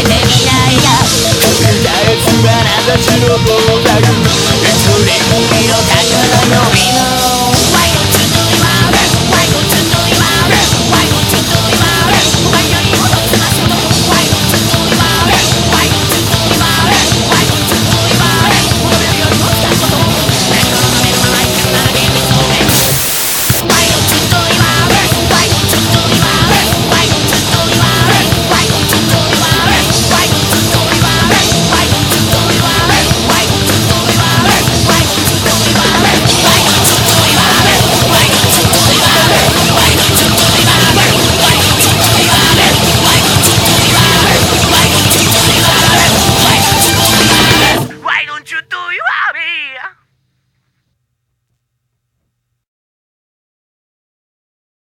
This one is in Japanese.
夢見ないや誰つばなたちの棒がる一人のが